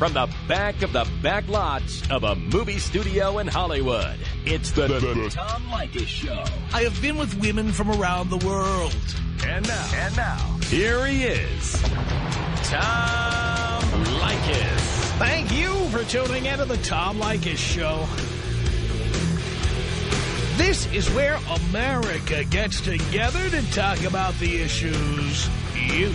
From the back of the back lots of a movie studio in Hollywood, it's the, the, the Tom Leykis Show. I have been with women from around the world. And now, and now, here he is, Tom Leykis. Thank you for tuning in to the Tom Leykis Show. This is where America gets together to talk about the issues you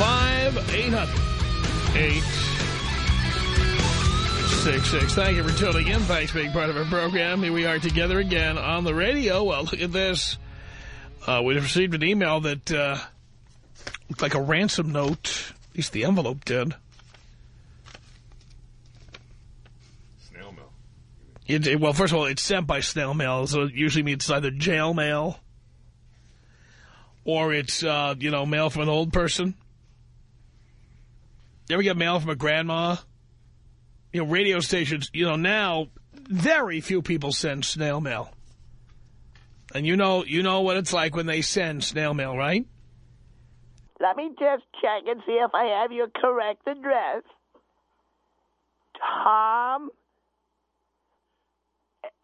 1-800-5800-866. Thank you for tuning in. Thanks for being part of our program. Here we are together again on the radio. Well, look at this. Uh, we received an email that uh, looked like a ransom note. At least the envelope did. Snail mail. It, it, well, first of all, it's sent by snail mail, so it usually means it's either jail mail or it's, uh, you know, mail from an old person. You ever get mail from a grandma? You know, radio stations, you know, now very few people send snail mail. And you know, you know what it's like when they send snail mail, right? Let me just check and see if I have your correct address. Tom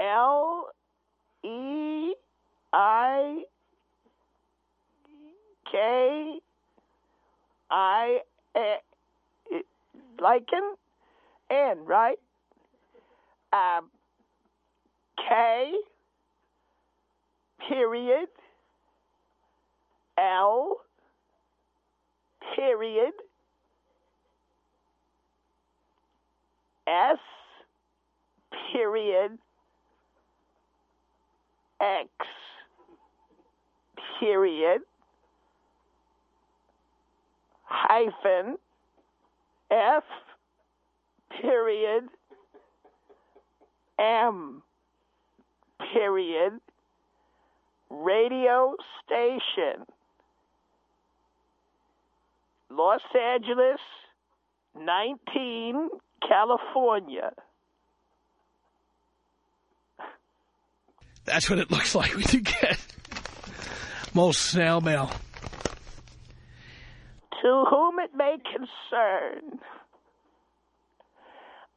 L E I K I Lycan N, right? Um, K period. L period. S period. X period. Hyphen F period M period radio station Los Angeles 19 California That's what it looks like when you get most snail mail. To whom it may concern,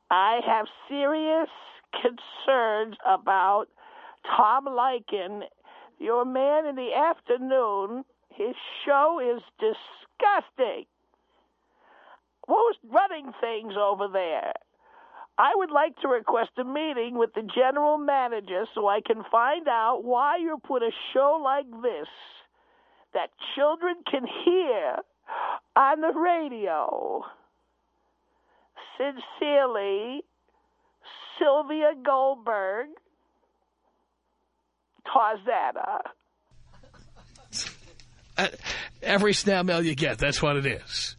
I have serious concerns about Tom Leykis, your man in the afternoon. His show is disgusting. Who's running things over there? I would like to request a meeting with the general manager so I can find out why you put a show like this that children can hear on the radio. Sincerely, Sylvia Goldberg, Tarzana. Uh, every snail mail you get, that's what it is.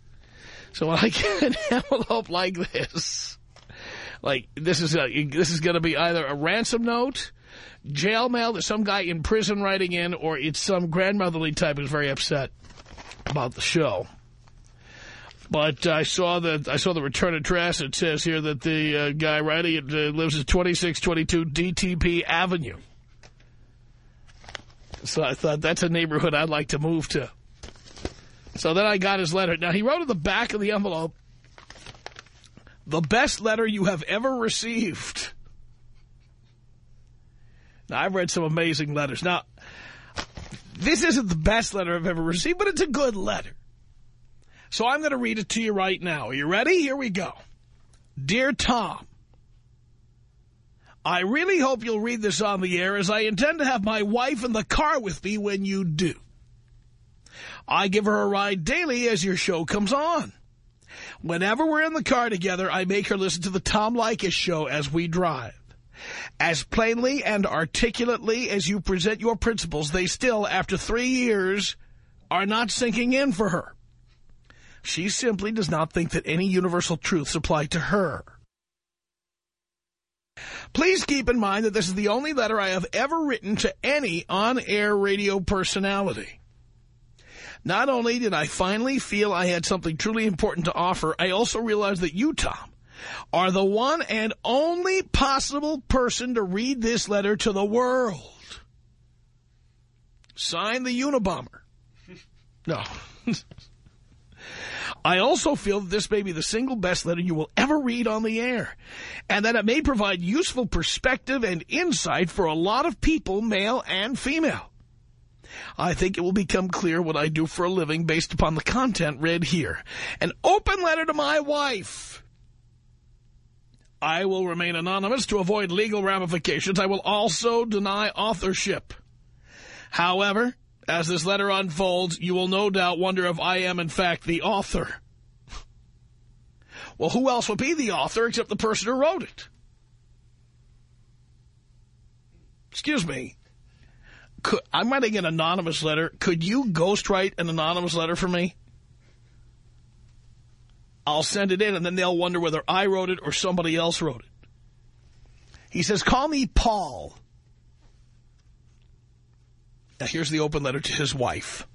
So when I get an envelope like this, like this is a, this is going to be either a ransom note, jail mail, there's some guy in prison writing in, or it's some grandmotherly type who's very upset about the show. But I saw that I saw the return address. It says here that the uh, guy writing it uh, lives at 2622 DTP Avenue. So I thought that's a neighborhood I'd like to move to. So then I got his letter. Now, he wrote at the back of the envelope, the best letter you have ever received. Now, I've read some amazing letters. Now, this isn't the best letter I've ever received, but it's a good letter. So I'm going to read it to you right now. Are you ready? Here we go. Dear Tom, I really hope you'll read this on the air as I intend to have my wife in the car with me when you do. I give her a ride daily as your show comes on. Whenever we're in the car together, I make her listen to the Tom Leykis show as we drive. As plainly and articulately as you present your principles, they still, after three years, are not sinking in for her. She simply does not think that any universal truths apply to her. Please keep in mind that this is the only letter I have ever written to any on-air radio personality. Not only did I finally feel I had something truly important to offer, I also realized that you, Tom, are the one and only possible person to read this letter to the world. Sign the Unabomber. No. I also feel that this may be the single best letter you will ever read on the air, and that it may provide useful perspective and insight for a lot of people, male and female. I think it will become clear what I do for a living based upon the content read here. An open letter to my wife. I will remain anonymous to avoid legal ramifications. I will also deny authorship. However, as this letter unfolds, you will no doubt wonder if I am, in fact, the author. Well, who else would be the author except the person who wrote it? Excuse me. Could, I'm writing an anonymous letter. Could you ghostwrite an anonymous letter for me? I'll send it in, and then they'll wonder whether I wrote it or somebody else wrote it. He says, call me Paul. Now, here's the open letter to his wife.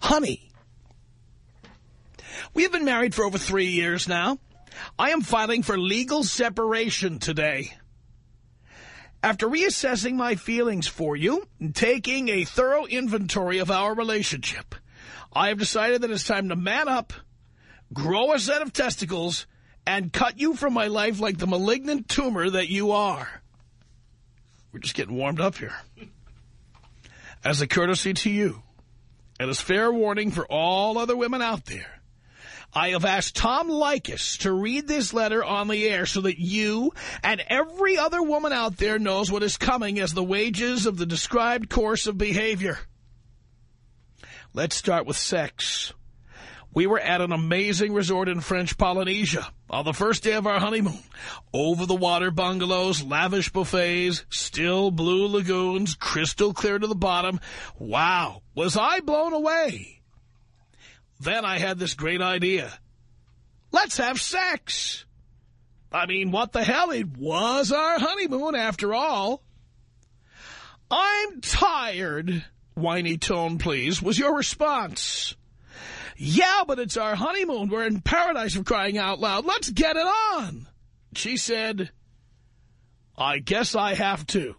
Honey, we have been married for over three years now. I am filing for legal separation today. After reassessing my feelings for you and taking a thorough inventory of our relationship, I have decided that it's time to man up, grow a set of testicles, and cut you from my life like the malignant tumor that you are. We're just getting warmed up here as a courtesy to you and as fair warning for all other women out there, I have asked Tom Leykis to read this letter on the air so that you and every other woman out there knows what is coming as the wages of the described course of behavior. Let's start with sex. We were at an amazing resort in French Polynesia on the first day of our honeymoon. Over-the-water bungalows, lavish buffets, still blue lagoons, crystal clear to the bottom. Wow, was I blown away. Then I had this great idea. Let's have sex. I mean, what the hell? It was our honeymoon after all. I'm tired, whiny tone please, was your response. Yeah, but it's our honeymoon. We're in paradise for crying out loud. Let's get it on. She said, I guess I have to.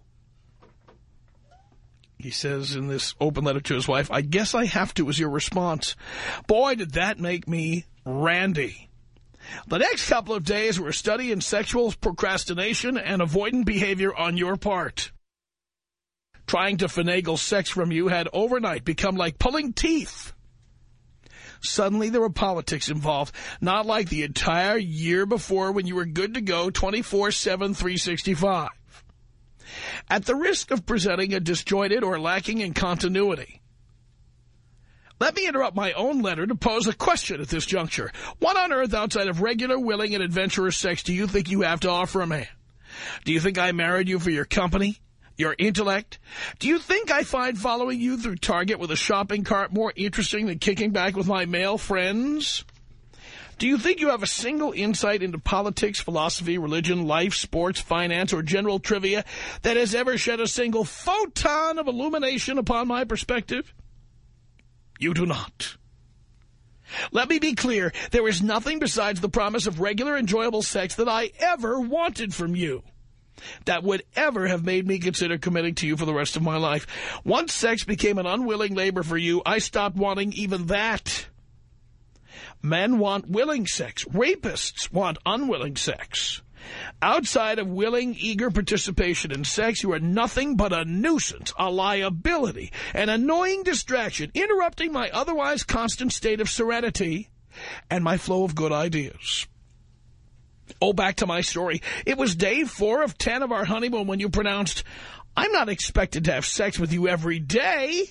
He says in this open letter to his wife, I guess I have to was your response. Boy, did that make me randy. The next couple of days were studying sexual procrastination and avoidant behavior on your part. Trying to finagle sex from you had overnight become like pulling teeth. Suddenly there were politics involved, not like the entire year before when you were good to go 24-7, 365. At the risk of presenting a disjointed or lacking in continuity, let me interrupt my own letter to pose a question at this juncture. What on earth outside of regular, willing, and adventurous sex do you think you have to offer a man? Do you think I married you for your company? Your intellect? Do you think I find following you through Target with a shopping cart more interesting than kicking back with my male friends? Do you think you have a single insight into politics, philosophy, religion, life, sports, finance, or general trivia that has ever shed a single photon of illumination upon my perspective? You do not. Let me be clear. There is nothing besides the promise of regular, enjoyable sex that I ever wanted from you that would ever have made me consider committing to you for the rest of my life. Once sex became an unwilling labor for you, I stopped wanting even that. Men want willing sex. Rapists want unwilling sex. Outside of willing, eager participation in sex, you are nothing but a nuisance, a liability, an annoying distraction, interrupting my otherwise constant state of serenity and my flow of good ideas. Oh, back to my story. It was day four of ten of our honeymoon when you pronounced, I'm not expected to have sex with you every day.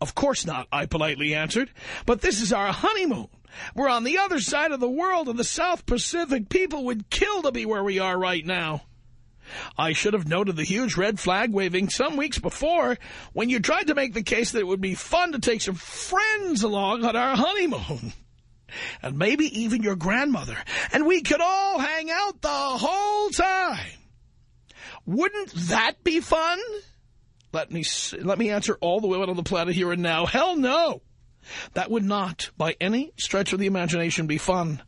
Of course not, I politely answered. But this is our honeymoon. We're on the other side of the world, and the South Pacific people would kill to be where we are right now. I should have noted the huge red flag waving some weeks before when you tried to make the case that it would be fun to take some friends along on our honeymoon. And maybe even your grandmother, and we could all hang out the whole time. Wouldn't that be fun? Let me, let me answer all the women on the planet here and now. Hell no. That would not, by any stretch of the imagination, be fun.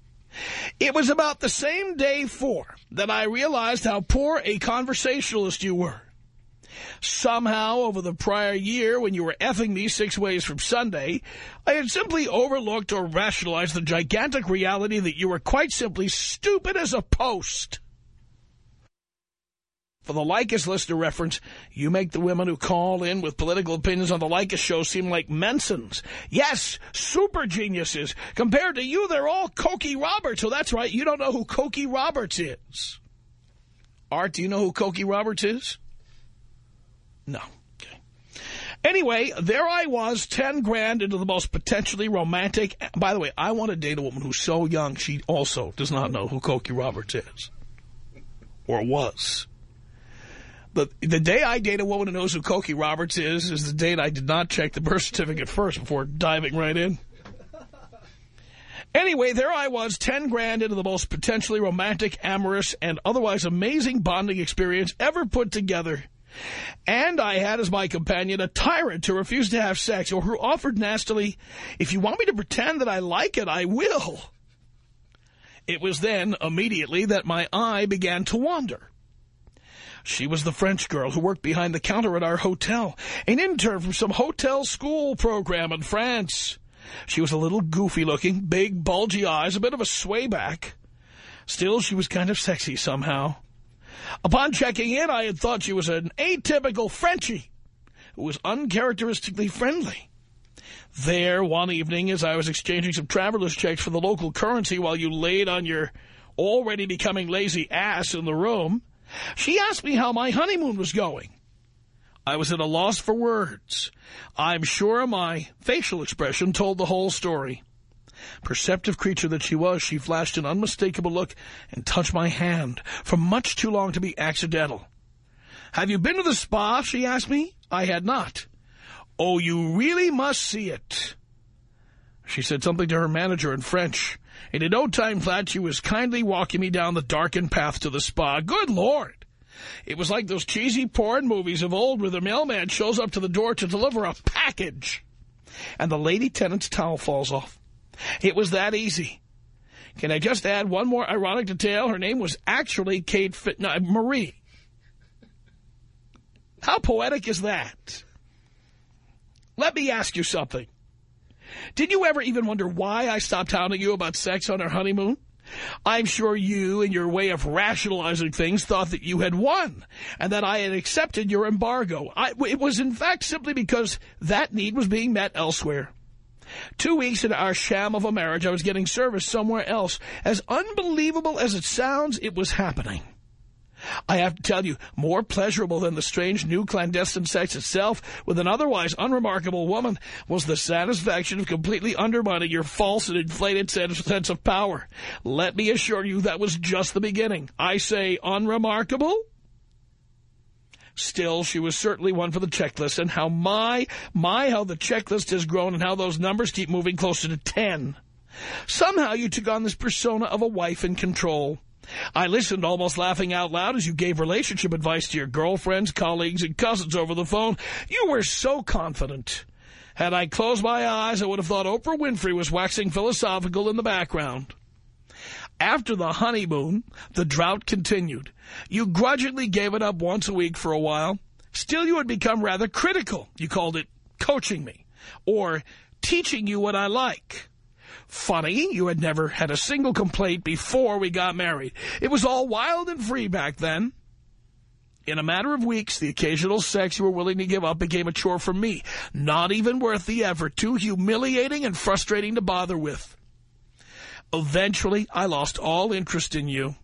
It was about the same day four that I realized how poor a conversationalist you were. Somehow, over the prior year, when you were effing me six ways from Sunday, I had simply overlooked or rationalized the gigantic reality that you were quite simply stupid as a post. For the Leykis listener reference, you make the women who call in with political opinions on the Leykis show seem like Mensans. Yes, super geniuses. Compared to you, they're all Cokie Roberts. So that's right, you don't know who Cokie Roberts is. Art, do you know who Cokie Roberts is? No. Okay. Anyway, there I was, 10 grand into the most potentially romantic. By the way, I want to date a woman who's so young she also does not know who Cokie Roberts is. Or was. The, the day I date a woman who knows who Cokie Roberts is, is the date I did not check the birth certificate first before diving right in. Anyway, there I was, 10 grand into the most potentially romantic, amorous, and otherwise amazing bonding experience ever put together. And I had as my companion a tyrant who refused to have sex or who offered nastily, if you want me to pretend that I like it, I will. It was then, immediately, that my eye began to wander. She was the French girl who worked behind the counter at our hotel, an intern from some hotel school program in France. She was a little goofy-looking, big, bulgy eyes, a bit of a swayback. Still, she was kind of sexy somehow. Upon checking in, I had thought she was an atypical Frenchie who was uncharacteristically friendly. There, one evening, as I was exchanging some traveler's checks for the local currency while you laid on your already becoming lazy ass in the room, she asked me how my honeymoon was going. I was at a loss for words. I'm sure my facial expression told the whole story. Perceptive creature that she was, she flashed an unmistakable look and touched my hand for much too long to be accidental. Have you been to the spa, she asked me. I had not. Oh, you really must see it. She said something to her manager in French. And in no time flat, she was kindly walking me down the darkened path to the spa. Good Lord! It was like those cheesy porn movies of old where the mailman shows up to the door to deliver a package. And the lady tenant's towel falls off. It was that easy. Can I just add one more ironic detail? Her name was actually Kate Fit no, Marie. How poetic is that? Let me ask you something. Did you ever even wonder why I stopped telling you about sex on our honeymoon? I'm sure you, in your way of rationalizing things, thought that you had won and that I had accepted your embargo. I, it was, in fact, simply because that need was being met elsewhere. Two weeks into our sham of a marriage, I was getting service somewhere else. As unbelievable as it sounds, it was happening. I have to tell you, more pleasurable than the strange new clandestine sex itself with an otherwise unremarkable woman was the satisfaction of completely undermining your false and inflated sense of power. Let me assure you that was just the beginning. I say unremarkable? Still, she was certainly one for the checklist, and how my, my, how the checklist has grown and how those numbers keep moving closer to 10. Somehow you took on this persona of a wife in control. I listened almost laughing out loud as you gave relationship advice to your girlfriends, colleagues, and cousins over the phone. You were so confident. Had I closed my eyes, I would have thought Oprah Winfrey was waxing philosophical in the background. After the honeymoon, the drought continued. You grudgingly gave it up once a week for a while. Still, you had become rather critical. You called it coaching me or teaching you what I like. Funny, you had never had a single complaint before we got married. It was all wild and free back then. In a matter of weeks, the occasional sex you were willing to give up became a chore for me. Not even worth the effort. Too humiliating and frustrating to bother with. Eventually, I lost all interest in you.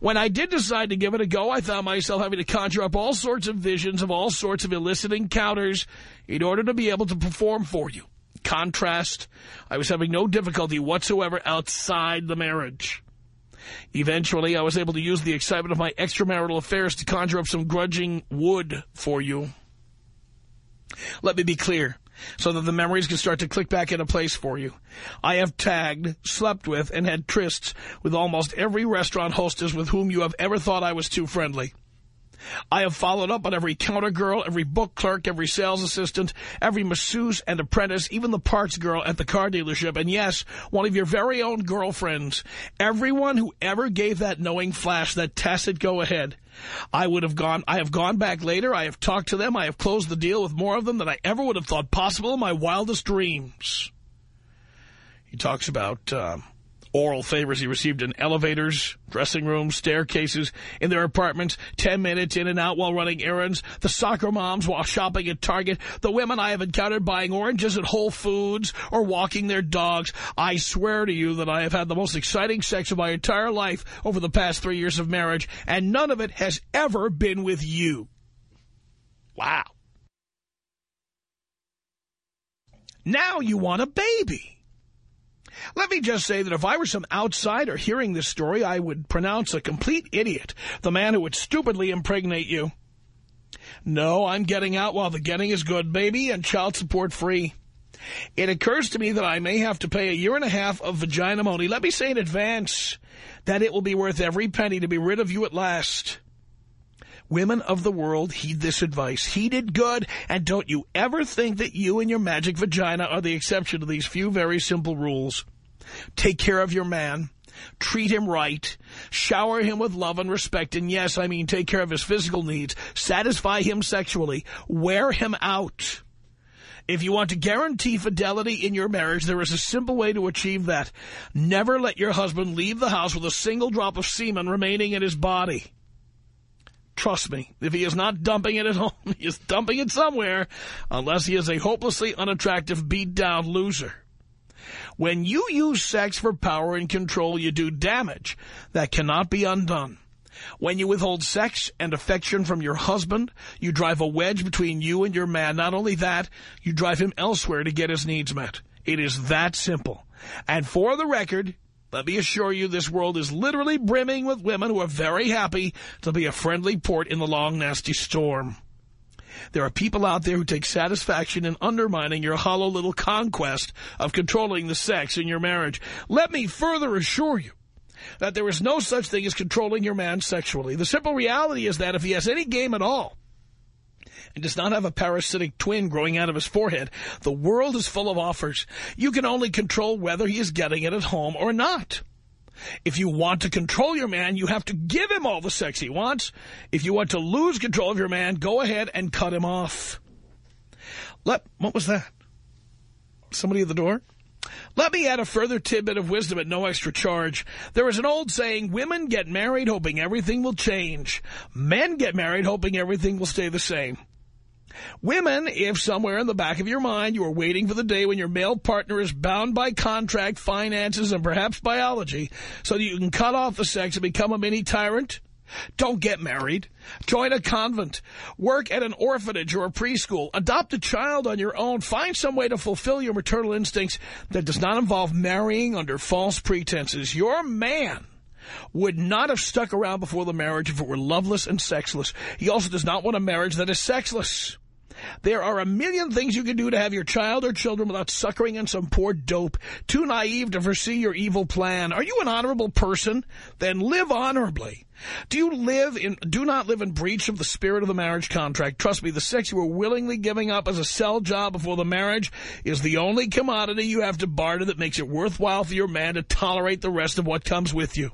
When I did decide to give it a go, I found myself having to conjure up all sorts of visions of all sorts of illicit encounters in order to be able to perform for you contrast, I was having no difficulty whatsoever outside the marriage. Eventually, I was able to use the excitement of my extramarital affairs to conjure up some grudging wood for you. Let me be clear so that the memories can start to click back into place for you. I have tagged, slept with, and had trysts with almost every restaurant hostess with whom you have ever thought I was too friendly. I have followed up on every counter girl, every book clerk, every sales assistant, every masseuse and apprentice, even the parts girl at the car dealership, and yes, one of your very own girlfriends. Everyone who ever gave that knowing flash, that tacit go-ahead. I would have gone, I have gone back later, I have talked to them, I have closed the deal with more of them than I ever would have thought possible in my wildest dreams. He talks about... Uh, oral favors he received in elevators, dressing rooms, staircases, in their apartments, 10 minutes in and out while running errands, the soccer moms while shopping at Target, the women I have encountered buying oranges at Whole Foods or walking their dogs. I swear to you that I have had the most exciting sex of my entire life over the past three years of marriage, and none of it has ever been with you. Wow. Now you want a baby. Let me just say that if I were some outsider hearing this story, I would pronounce a complete idiot the man who would stupidly impregnate you. No, I'm getting out while the getting is good, baby, and child support free. It occurs to me that I may have to pay a year and a half of vagina money. Let me say in advance that it will be worth every penny to be rid of you at last. Women of the world, heed this advice. Heed it good, and don't you ever think that you and your magic vagina are the exception to these few very simple rules. Take care of your man. Treat him right. Shower him with love and respect. And yes, I mean take care of his physical needs. Satisfy him sexually. Wear him out. If you want to guarantee fidelity in your marriage, there is a simple way to achieve that. Never let your husband leave the house with a single drop of semen remaining in his body. Trust me, if he is not dumping it at home, he is dumping it somewhere, unless he is a hopelessly unattractive, beat-down loser. When you use sex for power and control, you do damage that cannot be undone. When you withhold sex and affection from your husband, you drive a wedge between you and your man. Not only that, you drive him elsewhere to get his needs met. It is that simple. And for the record, let me assure you this world is literally brimming with women who are very happy to be a friendly port in the long, nasty storm. There are people out there who take satisfaction in undermining your hollow little conquest of controlling the sex in your marriage. Let me further assure you that there is no such thing as controlling your man sexually. The simple reality is that if he has any game at all, and does not have a parasitic twin growing out of his forehead. The world is full of offers. You can only control whether he is getting it at home or not. If you want to control your man, you have to give him all the sex he wants. If you want to lose control of your man, go ahead and cut him off. Let, what was that? Somebody at the door? Let me add a further tidbit of wisdom at no extra charge. There is an old saying, women get married hoping everything will change. Men get married hoping everything will stay the same. Women, if somewhere in the back of your mind you are waiting for the day when your male partner is bound by contract, finances, and perhaps biology so that you can cut off the sex and become a mini tyrant, don't get married. Join a convent. Work at an orphanage or a preschool. Adopt a child on your own. Find some way to fulfill your maternal instincts that does not involve marrying under false pretenses. Your man would not have stuck around before the marriage if it were loveless and sexless. He also does not want a marriage that is sexless. There are a million things you can do to have your child or children without suckering in some poor dope, too naive to foresee your evil plan. Are you an honorable person? Then live honorably. Do you live in, do not live in breach of the spirit of the marriage contract. Trust me, the sex you are willingly giving up as a sell job before the marriage is the only commodity you have to barter that makes it worthwhile for your man to tolerate the rest of what comes with you.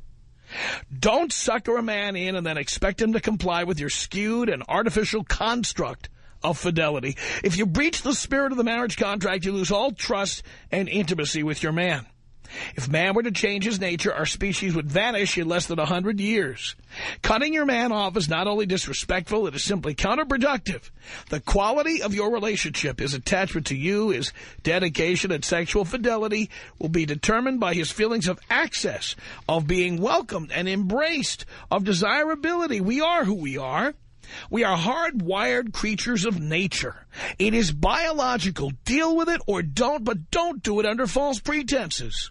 Don't sucker a man in and then expect him to comply with your skewed and artificial construct of fidelity. If you breach the spirit of the marriage contract, you lose all trust and intimacy with your man. If man were to change his nature, our species would vanish in less than a hundred years. Cutting your man off is not only disrespectful, it is simply counterproductive. The quality of your relationship, his attachment to you, his dedication and sexual fidelity will be determined by his feelings of access, of being welcomed and embraced, of desirability. We are who we are. We are hardwired creatures of nature. It is biological. Deal with it or don't, but don't do it under false pretenses.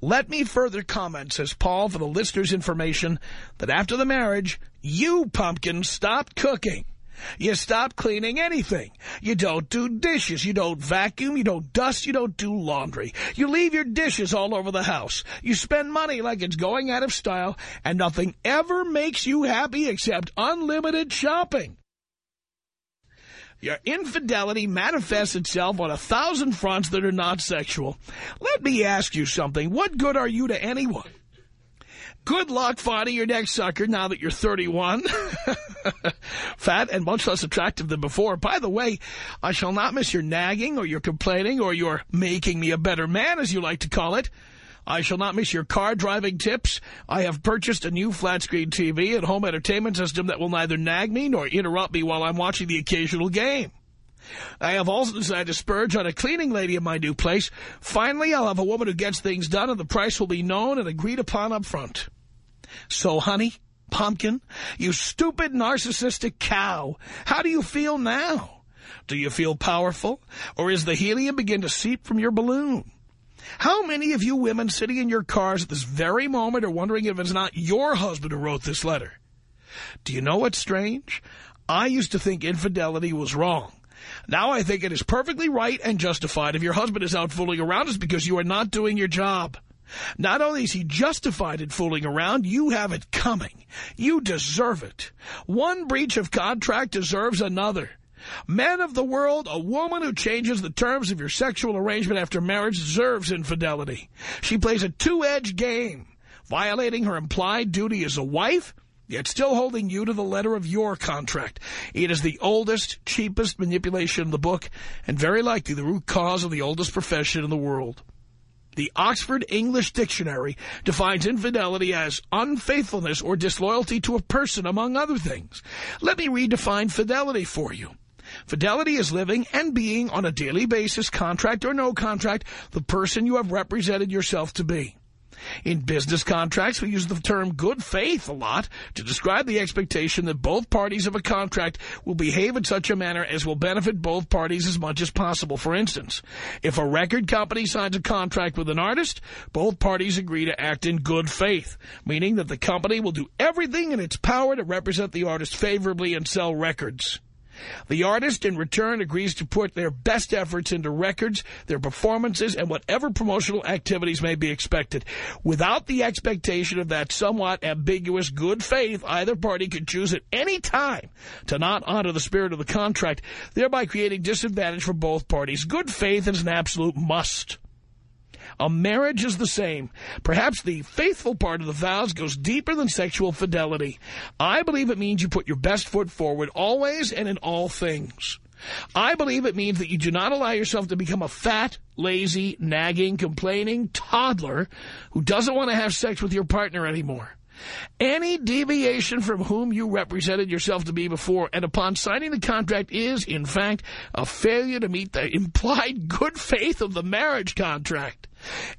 Let me further comment, says Paul, for the listener's information, that after the marriage, you, pumpkin, stopped cooking. You stop cleaning anything. You don't do dishes. You don't vacuum. You don't dust. You don't do laundry. You leave your dishes all over the house. You spend money like it's going out of style, and nothing ever makes you happy except unlimited shopping. Your infidelity manifests itself on a thousand fronts that are not sexual. Let me ask you something. What good are you to anyone? Good luck finding your next sucker now that you're 31. Fat and much less attractive than before. By the way, I shall not miss your nagging or your complaining or your making me a better man, as you like to call it. I shall not miss your car driving tips. I have purchased a new flat-screen TV and home entertainment system that will neither nag me nor interrupt me while I'm watching the occasional game. I have also decided to spurge on a cleaning lady in my new place. Finally, I'll have a woman who gets things done and the price will be known and agreed upon up front. So, honey, pumpkin, you stupid narcissistic cow, how do you feel now? Do you feel powerful? Or is the helium begin to seep from your balloon? How many of you women sitting in your cars at this very moment are wondering if it's not your husband who wrote this letter? Do you know what's strange? I used to think infidelity was wrong. Now I think it is perfectly right and justified. If your husband is out fooling around, it's because you are not doing your job. Not only is he justified in fooling around, you have it coming. You deserve it. One breach of contract deserves another. Men of the world, a woman who changes the terms of your sexual arrangement after marriage deserves infidelity. She plays a two-edged game, violating her implied duty as a wife, yet still holding you to the letter of your contract. It is the oldest, cheapest manipulation in the book, and very likely the root cause of the oldest profession in the world. The Oxford English Dictionary defines infidelity as unfaithfulness or disloyalty to a person, among other things. Let me redefine fidelity for you. Fidelity is living and being on a daily basis, contract or no contract, the person you have represented yourself to be. In business contracts, we use the term good faith a lot to describe the expectation that both parties of a contract will behave in such a manner as will benefit both parties as much as possible. For instance, if a record company signs a contract with an artist, both parties agree to act in good faith, meaning that the company will do everything in its power to represent the artist favorably and sell records. The artist, in return, agrees to put their best efforts into records, their performances, and whatever promotional activities may be expected. Without the expectation of that somewhat ambiguous good faith, either party could choose at any time to not honor the spirit of the contract, thereby creating disadvantage for both parties. Good faith is an absolute must. A marriage is the same. Perhaps the faithful part of the vows goes deeper than sexual fidelity. I believe it means you put your best foot forward always and in all things. I believe it means that you do not allow yourself to become a fat, lazy, nagging, complaining toddler who doesn't want to have sex with your partner anymore. Any deviation from whom you represented yourself to be before and upon signing the contract is, in fact, a failure to meet the implied good faith of the marriage contract.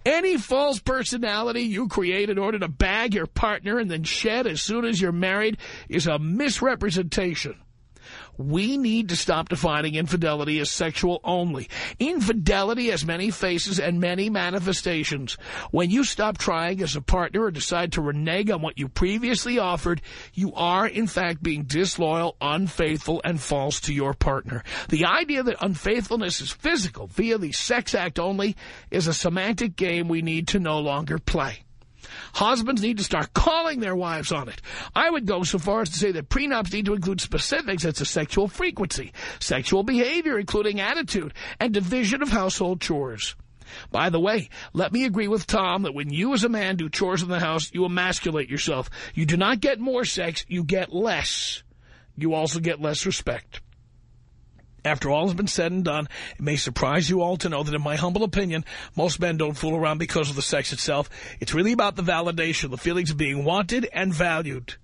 Any false personality you create in order to bag your partner and then shed as soon as you're married is a misrepresentation we need to stop defining infidelity as sexual only. Infidelity has many faces and many manifestations. When you stop trying as a partner or decide to renege on what you previously offered, you are, in fact, being disloyal, unfaithful, and false to your partner. The idea that unfaithfulness is physical via the sex act only is a semantic game we need to no longer play. Husbands need to start calling their wives on it. I would go so far as to say that prenups need to include specifics as to sexual frequency, sexual behavior, including attitude, and division of household chores. By the way, let me agree with Tom that when you as a man do chores in the house, you emasculate yourself. You do not get more sex, you get less. You also get less respect. After all has been said and done, it may surprise you all to know that in my humble opinion, most men don't fool around because of the sex itself. It's really about the validation, the feelings of being wanted and valued.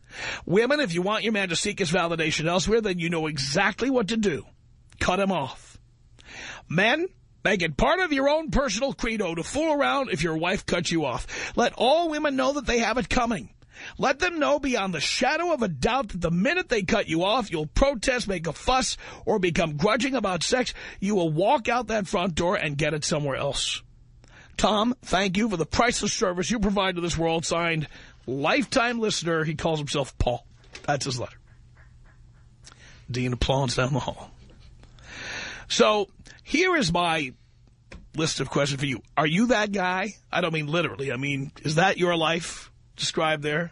Women, if you want your man to seek his validation elsewhere, then you know exactly what to do. Cut him off. Men, make it part of your own personal credo to fool around if your wife cuts you off. Let all women know that they have it coming. Let them know beyond the shadow of a doubt that the minute they cut you off, you'll protest, make a fuss, or become grudging about sex. You will walk out that front door and get it somewhere else. Tom, thank you for the priceless service you provide to this world. Signed, lifetime listener. He calls himself Paul. That's his letter. Dean applauds down the hall. So here is my list of questions for you. Are you that guy? I don't mean literally. I mean, is that your life described there?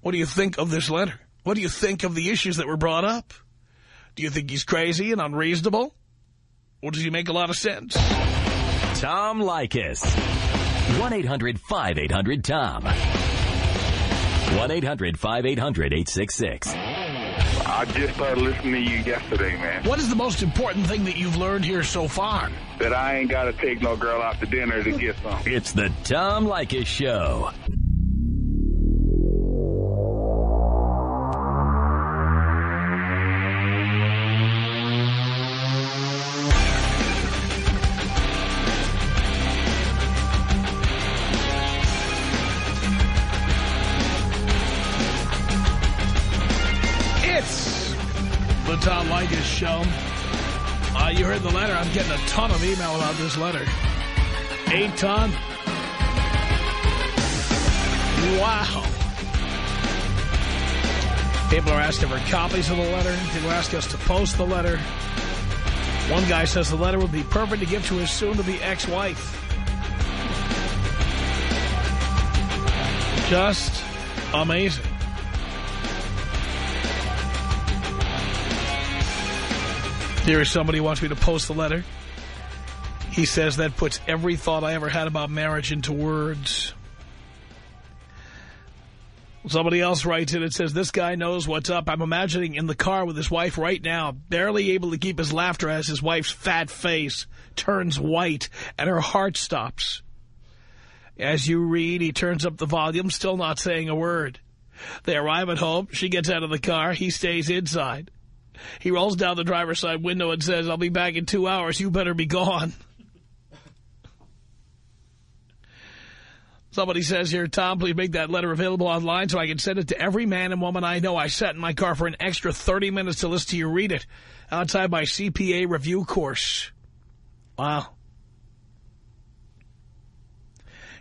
What do you think of this letter? What do you think of the issues that were brought up? Do you think he's crazy and unreasonable? Or does he make a lot of sense? Tom Leykis. 1-800-5800-TOM. 1-800-5800-866. I just started listening to you yesterday, man. What is the most important thing that you've learned here so far? That I ain't got to take no girl out to dinner to get some. It's the Tom Leykis Show. Show. Uh, you heard the letter. I'm getting a ton of email about this letter. Eight ton. Wow. People are asking for copies of the letter. People ask us to post the letter. One guy says the letter would be perfect to give to his soon-to-be ex-wife. Just amazing. Here is somebody who wants me to post the letter. He says that puts every thought I ever had about marriage into words. Somebody else writes in and says, this guy knows what's up. I'm imagining in the car with his wife right now, barely able to keep his laughter as his wife's fat face turns white and her heart stops. As you read, he turns up the volume, still not saying a word. They arrive at home. She gets out of the car. He stays inside. He rolls down the driver's side window and says, I'll be back in two hours. You better be gone. Somebody says here, Tom, please make that letter available online so I can send it to every man and woman I know. I sat in my car for an extra 30 minutes to listen to you read it outside my CPA review course. Wow.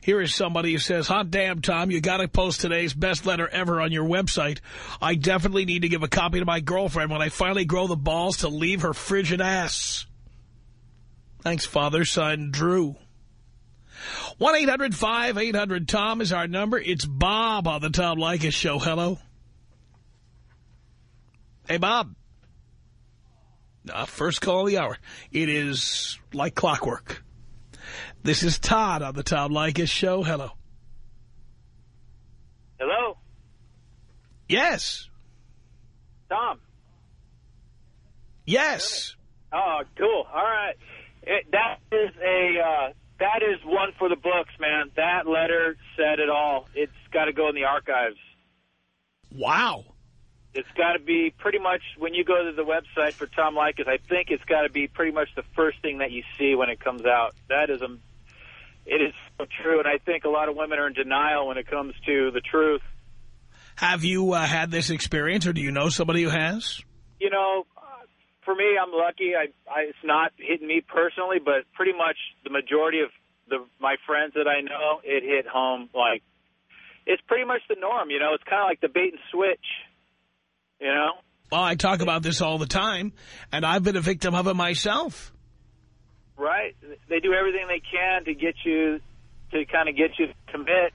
Here is somebody who says, hot damn, Tom, you got to post today's best letter ever on your website. I definitely need to give a copy to my girlfriend when I finally grow the balls to leave her frigid ass. Thanks, Father. Signed, Drew. 1-800-5800-TOM is our number. It's Bob on the Tom Leykis Show. Hello. Hey, Bob. Uh, first call of the hour. It is like clockwork. This is Todd on the Tom Leykis Show. Hello. Hello, Yes. Tom. Yes. Oh, cool. All right. It, that is a uh, that is one for the books, man. That letter said it all. It's got to go in the archives. Wow. It's got to be pretty much when you go to the website for Tom Leykis. I think it's got to be pretty much the first thing that you see when it comes out. That is a, it is so true, and I think a lot of women are in denial when it comes to the truth. Have you uh, had this experience, or do you know somebody who has? You know, for me, I'm lucky. I, I it's not hitting me personally, but pretty much the majority of the my friends that I know, it hit home like it's pretty much the norm. You know, it's kind of like the bait and switch. You know. Well, I talk about this all the time, and I've been a victim of it myself. right? They do everything they can to get you to kind of get you to commit,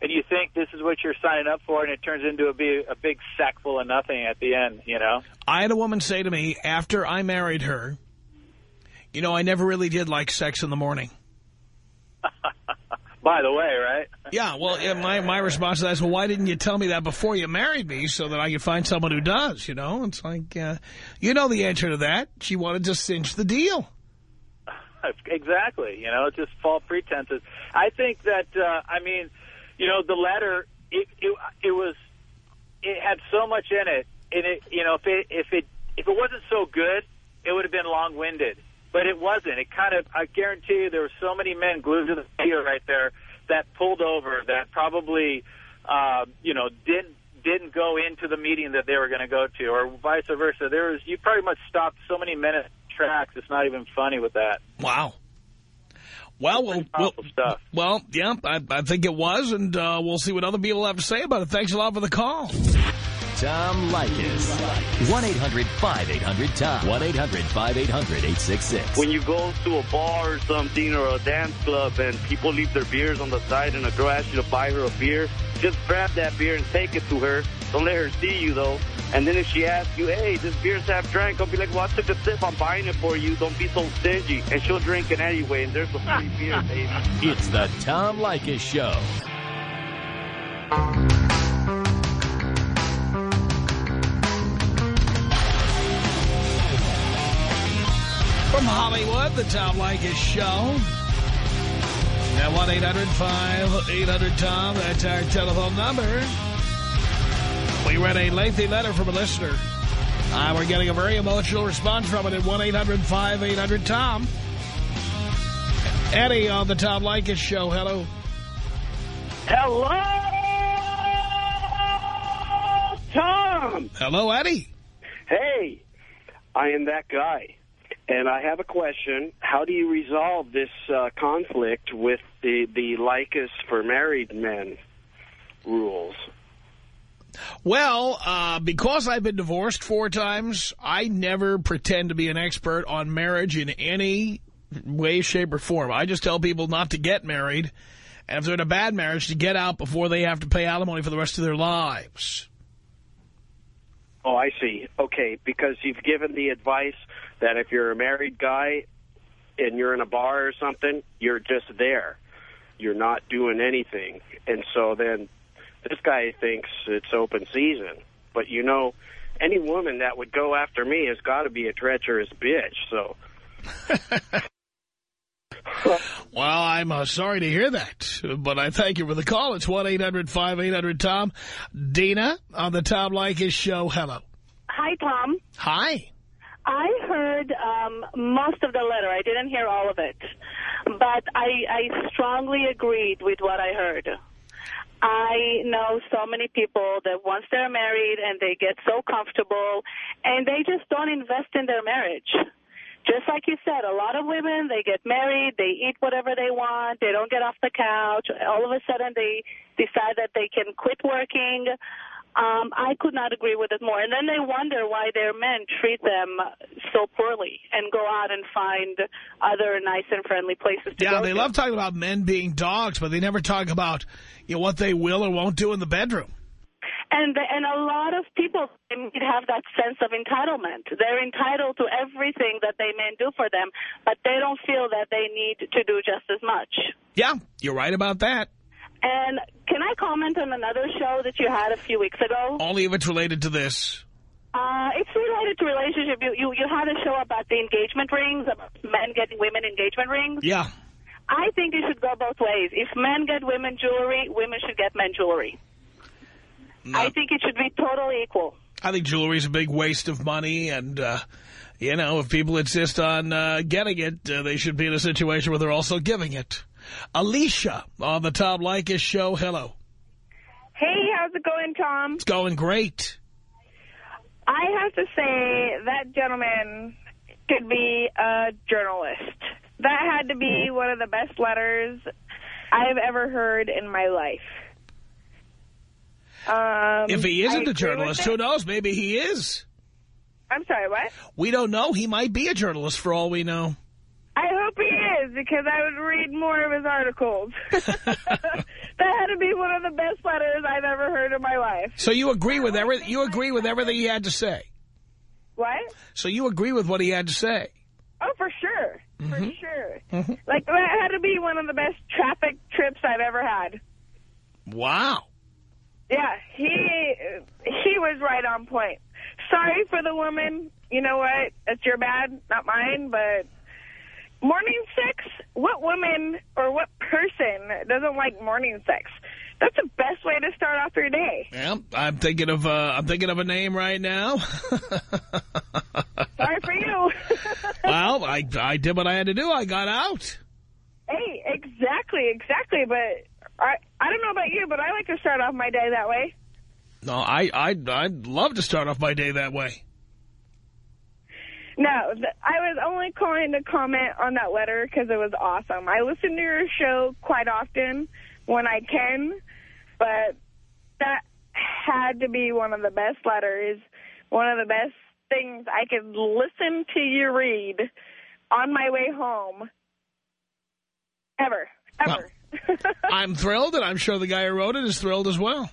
and you think this is what you're signing up for, and it turns into a big, a big sack full of nothing at the end. You know? I had a woman say to me after I married her, you know, I never really did like sex in the morning. By the way, right? Yeah, well, yeah, my, my response to that is, well, why didn't you tell me that before you married me so that I could find someone who does, you know? It's like, uh, you know the answer to that. She wanted to cinch the deal. exactly. You know, it's just false pretenses. I think that uh, I mean, you know, the letter it, it it was it had so much in it, and it you know if it if it if it wasn't so good, it would have been long winded. But it wasn't. It kind of I guarantee you there were so many men glued to the computer right there that pulled over that probably uh, you know didn't didn't go into the meeting that they were going to go to, or vice versa. There was you pretty much stopped so many minutes tracks. It's not even funny with that. Wow. Well, we'll, Pretty stuff. well, yeah, I, I think it was, and uh, we'll see what other people have to say about it. Thanks a lot for the call. Tom Leykis. 1-800-5800-TOM. 1-800-5800-866. When you go to a bar or something or a dance club and people leave their beers on the side and a girl asks you to buy her a beer, just grab that beer and take it to her. Don't let her see you, though. And then if she asks you, hey, this beer's half drank, I'll be like, well, I took a sip. I'm buying it for you. Don't be so stingy. And she'll drink it anyway, and there's a free beer, baby. It's the Tom Leykis Show. From Hollywood, the Tom Leykis Show. At 1-800-5800-TOM, that's our telephone number. We read a lengthy letter from a listener. Uh, we're getting a very emotional response from it at 1-800-5800-TOM. Eddie on the Tom Leykis Show. Hello. Hello, Tom. Hello, Eddie. Hey, I am that guy. And I have a question. How do you resolve this uh, conflict with the, the Leykis for married men rules? Well, uh, because I've been divorced four times, I never pretend to be an expert on marriage in any way, shape, or form. I just tell people not to get married, and if they're in a bad marriage, to get out before they have to pay alimony for the rest of their lives. Oh, I see. Okay, because you've given the advice that if you're a married guy and you're in a bar or something, you're just there. You're not doing anything. And so then this guy thinks it's open season. But, you know, any woman that would go after me has got to be a treacherous bitch. So Well, I'm uh, sorry to hear that, but I thank you for the call. It's 1-800-5800-TOM. Dina on the Tom Leykis Show. Hello. Hi, Tom. Hi. I heard um, most of the letter. I didn't hear all of it. But I, I strongly agreed with what I heard. I know so many people that once they're married and they get so comfortable and they just don't invest in their marriage. Just like you said, a lot of women, they get married, they eat whatever they want, they don't get off the couch. All of a sudden they decide that they can quit working. Um, I could not agree with it more. And then they wonder why their men treat them so poorly and go out and find other nice and friendly places to Yeah, they to. love talking about men being dogs, but they never talk about you know, what they will or won't do in the bedroom. And the, and a lot of people have that sense of entitlement. They're entitled to everything that they men do for them, but they don't feel that they need to do just as much. Yeah, you're right about that. And can I comment on another show that you had a few weeks ago? Only if it's related to this. Uh, it's related to relationship. You, you you had a show about the engagement rings, about men getting women engagement rings. Yeah. I think it should go both ways. If men get women jewelry, women should get men jewelry. No, I think it should be totally equal. I think jewelry is a big waste of money, and, uh, you know, if people insist on uh, getting it, uh, they should be in a situation where they're also giving it. Alicia on the Tom Leykis show. Hello. Hey, how's it going, Tom? It's going great. I have to say that gentleman could be a journalist. That had to be one of the best letters I've ever heard in my life. Um, If he isn't a journalist, who knows? Maybe he is. I'm sorry, what? We don't know. He might be a journalist for all we know. He is, because I would read more of his articles. that had to be one of the best letters I've ever heard in my life. So you agree with every, you agree with everything he had to say. What? So you agree with what he had to say. Oh, for sure. For Mm-hmm. sure. Like, that had to be one of the best traffic trips I've ever had. Wow. Yeah, he he was right on point. Sorry for the woman. You know what? It's your bad, not mine, but morning sex? What woman or what person doesn't like morning sex? That's the best way to start off your day. Yeah, I'm thinking of uh, I'm thinking of a name right now. Sorry for you. well, I I did what I had to do. I got out. hey, exactly, exactly, but I I don't know about you, but I like to start off my day that way. No, I I I'd love to start off my day that way. No, I was only calling to comment on that letter because it was awesome. I listen to your show quite often when I can, but that had to be one of the best letters, one of the best things I could listen to you read on my way home. Ever. Ever. Well, I'm thrilled, and I'm sure the guy who wrote it is thrilled as well.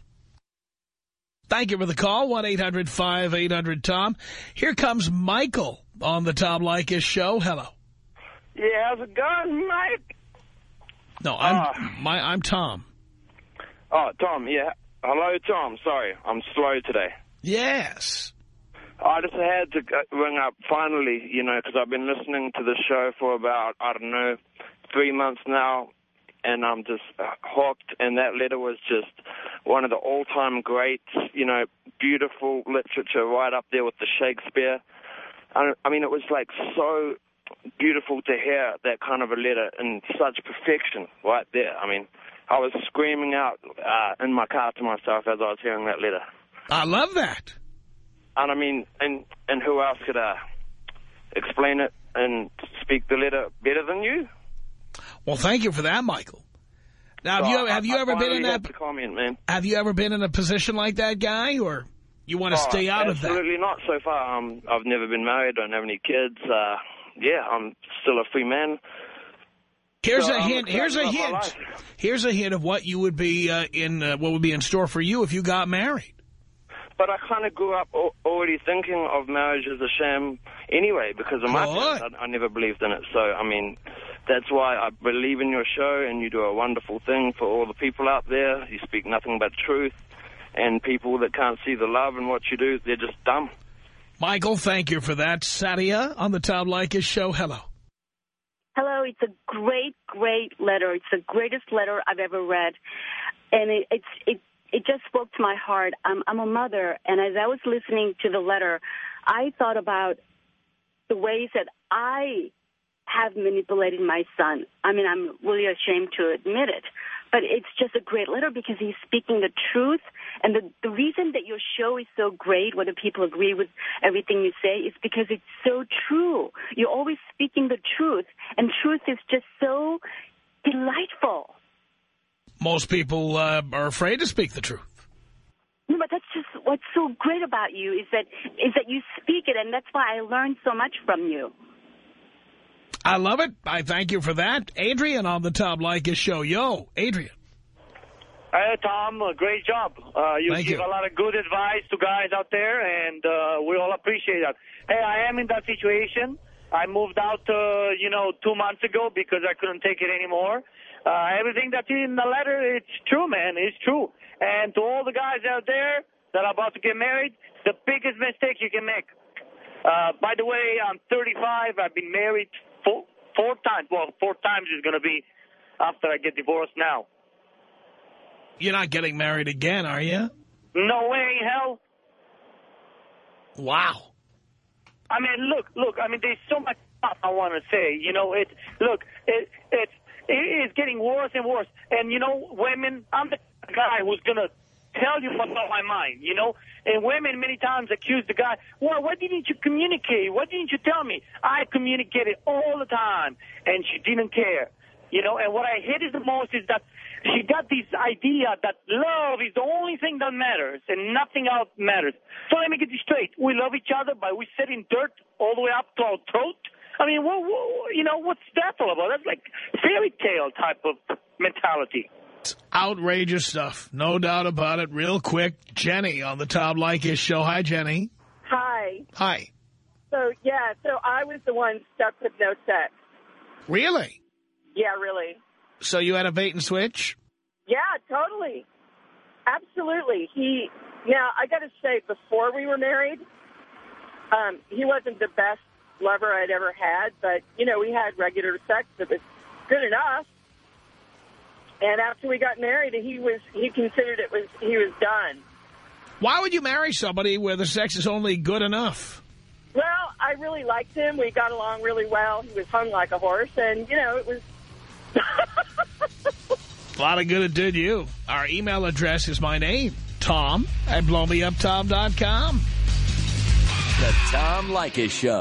Thank you for the call, 1-800-5800-TOM. Here comes Michael on the Tom Leykis show. Hello. Yeah, how's it going, Mike? No, I'm Uh. my I'm Tom. Oh, Tom, yeah. Hello, Tom. Sorry, I'm slow today. Yes. I just had to ring up finally, you know, because I've been listening to the show for about, I don't know, three months now, and I'm just uh, hooked, and that letter was just one of the all-time greats, you know, beautiful literature right up there with the Shakespeare. I, I mean, it was like so beautiful to hear that kind of a letter in such perfection right there. I mean, I was screaming out uh, in my car to myself as I was hearing that letter. I love that. And I mean, and and who else could uh, explain it and speak the letter better than you? Well, thank you for that, Michael. Now, have you So have you I- I ever been in that? comment, man? Have you ever been in a position like that guy, or you want to Oh, stay out of that? Absolutely not. So far, um, I've never been married. Don't have any kids. Uh, yeah, I'm still a free man. Here's So a I'm hint. Here's a excited about my hint. Here's a hint of what you would be uh, in. Uh, what would be in store for you if you got married. But I kind of grew up already thinking of marriage as a sham anyway because of my parents. I, I never believed in it. So, I mean, that's why I believe in your show and you do a wonderful thing for all the people out there. You speak nothing but truth. And people that can't see the love in what you do, they're just dumb. Michael, thank you for that. Sadia on the Tom Leykis show. Hello. Hello, it's a great, great letter. It's the greatest letter I've ever read, and it, it's it it just spoke to my heart. I'm I'm a mother, and as I was listening to the letter, I thought about the ways that I have manipulated my son. I mean, I'm really ashamed to admit it, but it's just a great letter because he's speaking the truth. And the, the reason that your show is so great, whether people agree with everything you say, is because it's so true. You're always speaking the truth, and truth is just so delightful. Most people uh, are afraid to speak the truth. No, but that's just what's so great about you is that is that you speak it, and that's why I learned so much from you. I love it. I thank you for that. Adrian on the Tom Leykis show. Yo, Adrian. Hey, Tom, uh, great job. Uh, you Thank give you. a lot of good advice to guys out there, and uh, we all appreciate that. Hey, I am in that situation. I moved out, uh, you know, two months ago because I couldn't take it anymore. Uh, everything that's in the letter, it's true, man. It's true. And to all the guys out there that are about to get married, the biggest mistake you can make. Uh, by the way, I'm 35. I've been married four, four times. Well, four times is going to be after I get divorced now. You're not getting married again, are you? No way hell. Wow. I mean, look, look. I mean, there's so much stuff I want to say. You know, it. Look, it, it's it is getting worse and worse. And you know, women. I'm the guy who's gonna tell you what's on my mind. You know, and women many times accuse the guy. Well, why didn't you communicate? Why didn't you tell me? I communicated all the time, and she didn't care. You know, and what I hated the most is that she got this idea that love is the only thing that matters and nothing else matters. So let me get this straight. We love each other, but we sit in dirt all the way up to our throat. I mean, what, what, you know, what's that all about? That's like fairy tale type of mentality. It's outrageous stuff. No doubt about it. Real quick, Jenny on the Tom Leykis show. Hi, Jenny. Hi. Hi. So, yeah, so I was the one stuck with no sex. Really? Yeah, really. So you had a bait and switch? Yeah, totally. Absolutely. He, now, I got to say, before we were married, um, he wasn't the best lover I'd ever had, but, you know, we had regular sex that was good enough. And after we got married, he was, he considered it was, he was done. Why would you marry somebody where the sex is only good enough? Well, I really liked him. We got along really well. He was hung like a horse, and, you know, it was A lot of good it did you. Our email address is my name, Tom at blowmeuptom.com. The Tom Leykis Show.